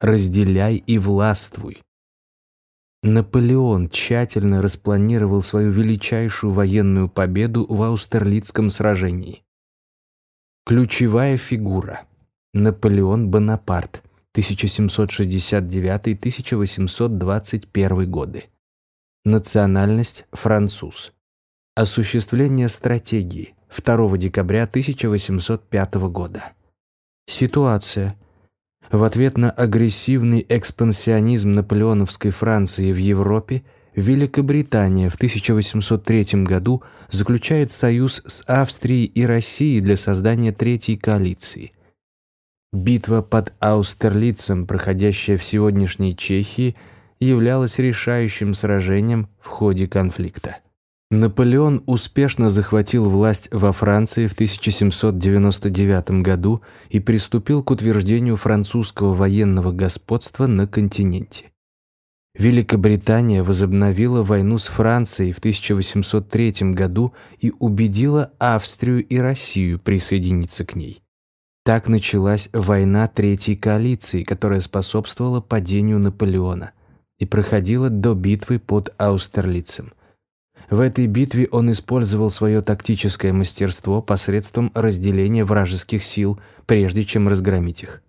разделяй и властвуй. Наполеон тщательно распланировал свою величайшую военную победу в Аустерлицком сражении. Ключевая фигура – Наполеон Бонапарт, 1769-1821 годы. Национальность – француз. Осуществление стратегии 2 декабря 1805 года. Ситуация. В ответ на агрессивный экспансионизм наполеоновской Франции в Европе Великобритания в 1803 году заключает союз с Австрией и Россией для создания Третьей коалиции. Битва под Аустерлицем, проходящая в сегодняшней Чехии, являлась решающим сражением в ходе конфликта. Наполеон успешно захватил власть во Франции в 1799 году и приступил к утверждению французского военного господства на континенте. Великобритания возобновила войну с Францией в 1803 году и убедила Австрию и Россию присоединиться к ней. Так началась война Третьей коалиции, которая способствовала падению Наполеона и проходила до битвы под Аустерлицем. В этой битве он использовал свое тактическое мастерство посредством разделения вражеских сил, прежде чем разгромить их.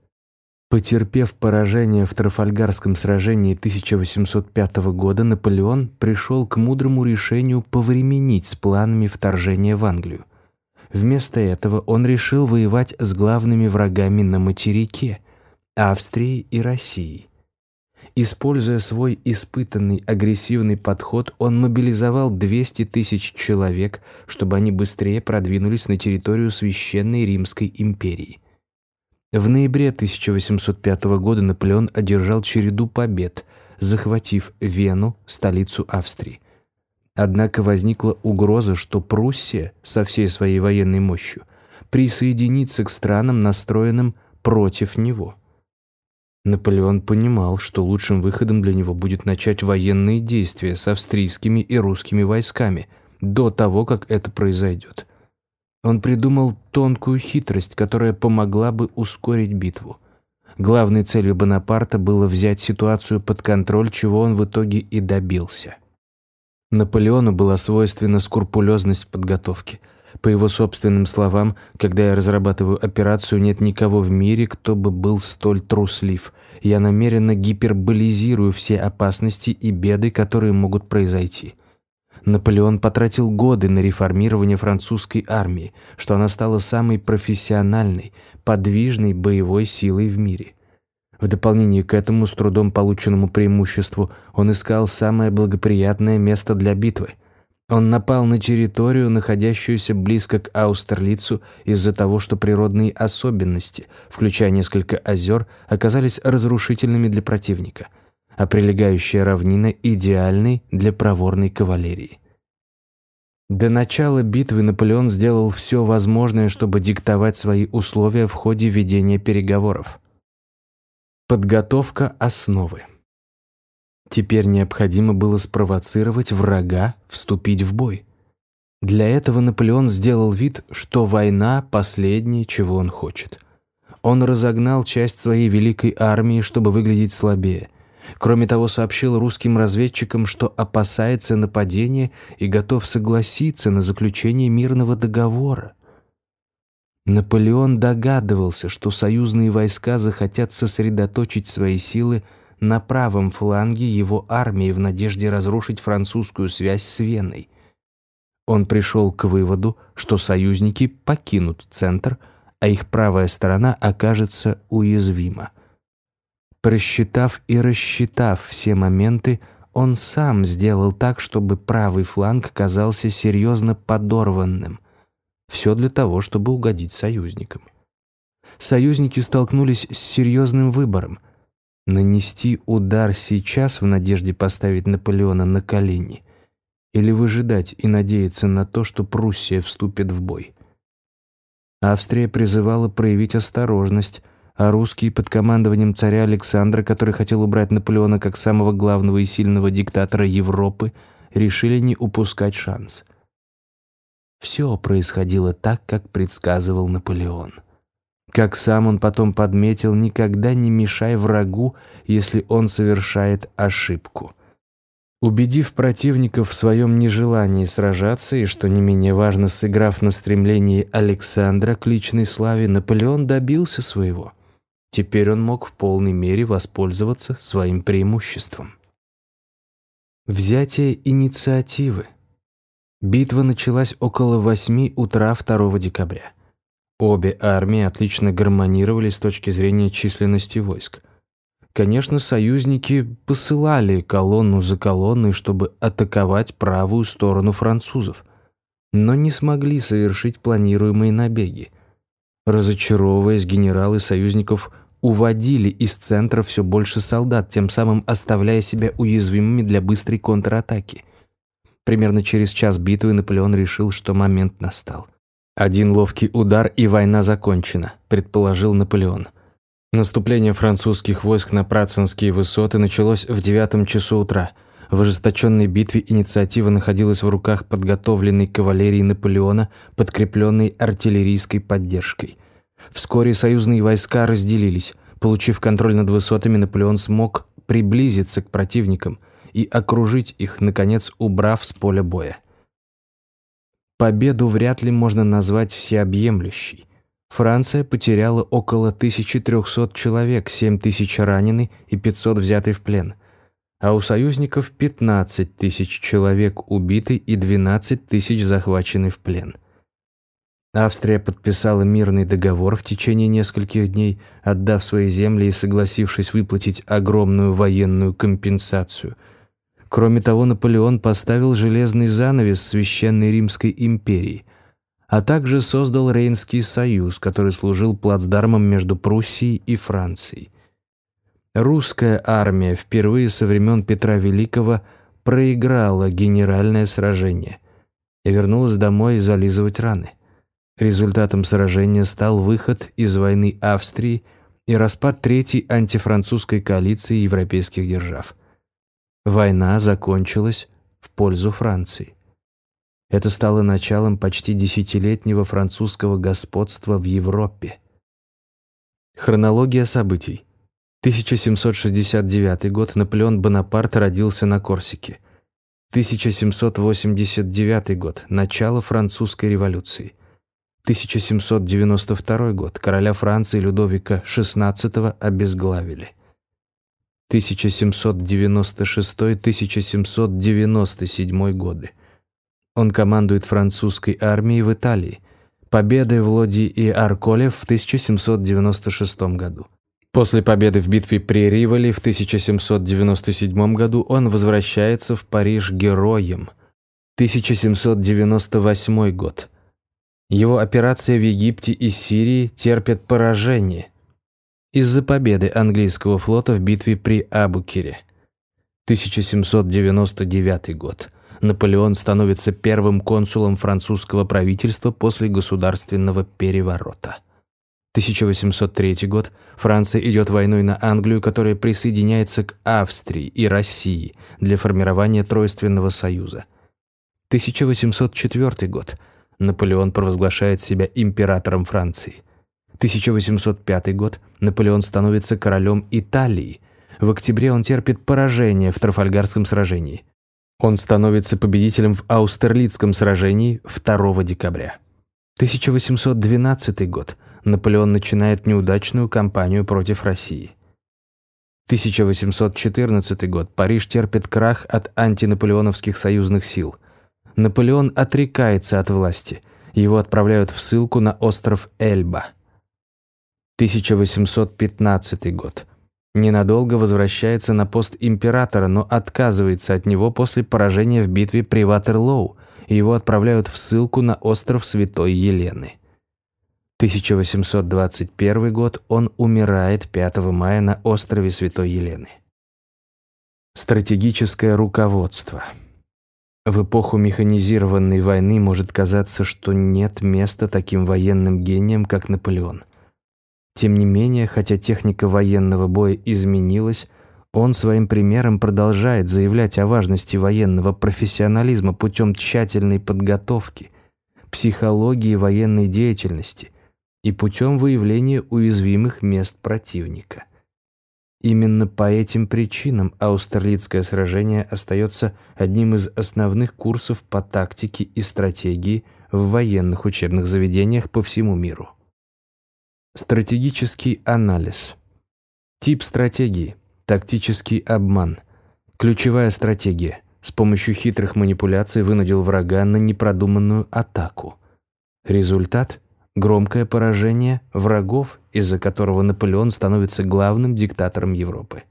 Потерпев поражение в Трафальгарском сражении 1805 года, Наполеон пришел к мудрому решению повременить с планами вторжения в Англию. Вместо этого он решил воевать с главными врагами на материке – Австрией и Россией. Используя свой испытанный агрессивный подход, он мобилизовал 200 тысяч человек, чтобы они быстрее продвинулись на территорию Священной Римской империи. В ноябре 1805 года Наполеон одержал череду побед, захватив Вену, столицу Австрии. Однако возникла угроза, что Пруссия со всей своей военной мощью присоединится к странам, настроенным против него – Наполеон понимал, что лучшим выходом для него будет начать военные действия с австрийскими и русскими войсками до того, как это произойдет. Он придумал тонкую хитрость, которая помогла бы ускорить битву. Главной целью Бонапарта было взять ситуацию под контроль, чего он в итоге и добился. Наполеону была свойственна скрупулезность подготовки – по его собственным словам, когда я разрабатываю операцию, нет никого в мире, кто бы был столь труслив. Я намеренно гиперболизирую все опасности и беды, которые могут произойти. Наполеон потратил годы на реформирование французской армии, что она стала самой профессиональной, подвижной боевой силой в мире. В дополнение к этому, с трудом полученному преимуществу, он искал самое благоприятное место для битвы – он напал на территорию, находящуюся близко к Аустерлицу, из-за того, что природные особенности, включая несколько озер, оказались разрушительными для противника, а прилегающая равнина идеальной для проворной кавалерии. До начала битвы Наполеон сделал все возможное, чтобы диктовать свои условия в ходе ведения переговоров. Подготовка основы. Теперь необходимо было спровоцировать врага вступить в бой. Для этого Наполеон сделал вид, что война – последнее, чего он хочет. Он разогнал часть своей великой армии, чтобы выглядеть слабее. Кроме того, сообщил русским разведчикам, что опасается нападения и готов согласиться на заключение мирного договора. Наполеон догадывался, что союзные войска захотят сосредоточить свои силы на правом фланге его армии в надежде разрушить французскую связь с Веной. Он пришел к выводу, что союзники покинут центр, а их правая сторона окажется уязвима. Просчитав и рассчитав все моменты, он сам сделал так, чтобы правый фланг казался серьезно подорванным. Все для того, чтобы угодить союзникам. Союзники столкнулись с серьезным выбором – Нанести удар сейчас в надежде поставить Наполеона на колени или выжидать и надеяться на то, что Пруссия вступит в бой. Австрия призывала проявить осторожность, а русские под командованием царя Александра, который хотел убрать Наполеона как самого главного и сильного диктатора Европы, решили не упускать шанс. Все происходило так, как предсказывал Наполеон. Как сам он потом подметил, никогда не мешай врагу, если он совершает ошибку. Убедив противников в своем нежелании сражаться и, что не менее важно, сыграв на стремлении Александра к личной славе, Наполеон добился своего. Теперь он мог в полной мере воспользоваться своим преимуществом. Взятие инициативы. Битва началась около 8 утра 2 декабря. Обе армии отлично гармонировали с точки зрения численности войск. Конечно, союзники посылали колонну за колонной, чтобы атаковать правую сторону французов, но не смогли совершить планируемые набеги. Разочаровываясь, генералы союзников уводили из центра все больше солдат, тем самым оставляя себя уязвимыми для быстрой контратаки. Примерно через час битвы Наполеон решил, что момент настал. «Один ловкий удар, и война закончена», – предположил Наполеон. Наступление французских войск на Працинские высоты началось в девятом часу утра. В ожесточенной битве инициатива находилась в руках подготовленной кавалерии Наполеона, подкрепленной артиллерийской поддержкой. Вскоре союзные войска разделились. Получив контроль над высотами, Наполеон смог приблизиться к противникам и окружить их, наконец убрав с поля боя. Победу вряд ли можно назвать всеобъемлющей. Франция потеряла около 1300 человек, 7000 ранены и 500 взяты в плен, а у союзников 15 тысяч человек убиты и 12 тысяч захвачены в плен. Австрия подписала мирный договор в течение нескольких дней, отдав свои земли и согласившись выплатить огромную военную компенсацию. Кроме того, Наполеон поставил железный занавес Священной Римской империи – а также создал Рейнский союз, который служил плацдармом между Пруссией и Францией. Русская армия впервые со времен Петра Великого проиграла генеральное сражение и вернулась домой зализывать раны. Результатом сражения стал выход из войны Австрии и распад Третьей антифранцузской коалиции европейских держав. Война закончилась в пользу Франции. Это стало началом почти десятилетнего французского господства в Европе. Хронология событий. 1769 год. Наполеон Бонапарт родился на Корсике. 1789 год. Начало французской революции. 1792 год. Короля Франции Людовика XVI обезглавили. 1796-1797 годы. Он командует французской армией в Италии. Победы в Лоди и Арколе в 1796 году. После победы в битве при Риволи в 1797 году он возвращается в Париж героем. 1798 год. Его операция в Египте и Сирии терпит поражение из-за победы английского флота в битве при Абукире. 1799 год. Наполеон становится первым консулом французского правительства после государственного переворота. 1803 год. Франция идет войной на Англию, которая присоединяется к Австрии и России для формирования Тройственного союза. 1804 год. Наполеон провозглашает себя императором Франции. 1805 год. Наполеон становится королем Италии. В октябре он терпит поражение в Трафальгарском сражении. Он становится победителем в Аустерлицком сражении 2 декабря. 1812 год. Наполеон начинает неудачную кампанию против России. 1814 год. Париж терпит крах от антинаполеоновских союзных сил. Наполеон отрекается от власти. Его отправляют в ссылку на остров Эльба. 1815 год ненадолго возвращается на пост императора, но отказывается от него после поражения в битве при Ватерлоу, и его отправляют в ссылку на остров Святой Елены. 1821 год он умирает 5 мая на острове Святой Елены. Стратегическое руководство. В эпоху механизированной войны может казаться, что нет места таким военным гениям, как Наполеон – тем не менее, хотя техника военного боя изменилась, он своим примером продолжает заявлять о важности военного профессионализма путем тщательной подготовки, психологии военной деятельности и путем выявления уязвимых мест противника. Именно по этим причинам Аустерлицкое сражение остается одним из основных курсов по тактике и стратегии в военных учебных заведениях по всему миру. Стратегический анализ. Тип стратегии. Тактический обман. Ключевая стратегия. С помощью хитрых манипуляций вынудил врага на непродуманную атаку. Результат – громкое поражение врагов, из-за которого Наполеон становится главным диктатором Европы.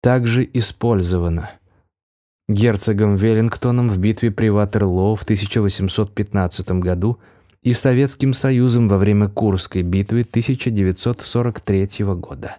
Также использовано герцогом Веллингтоном в битве при Ватерлоо в 1815 году и Советским Союзом во время Курской битвы 1943 года.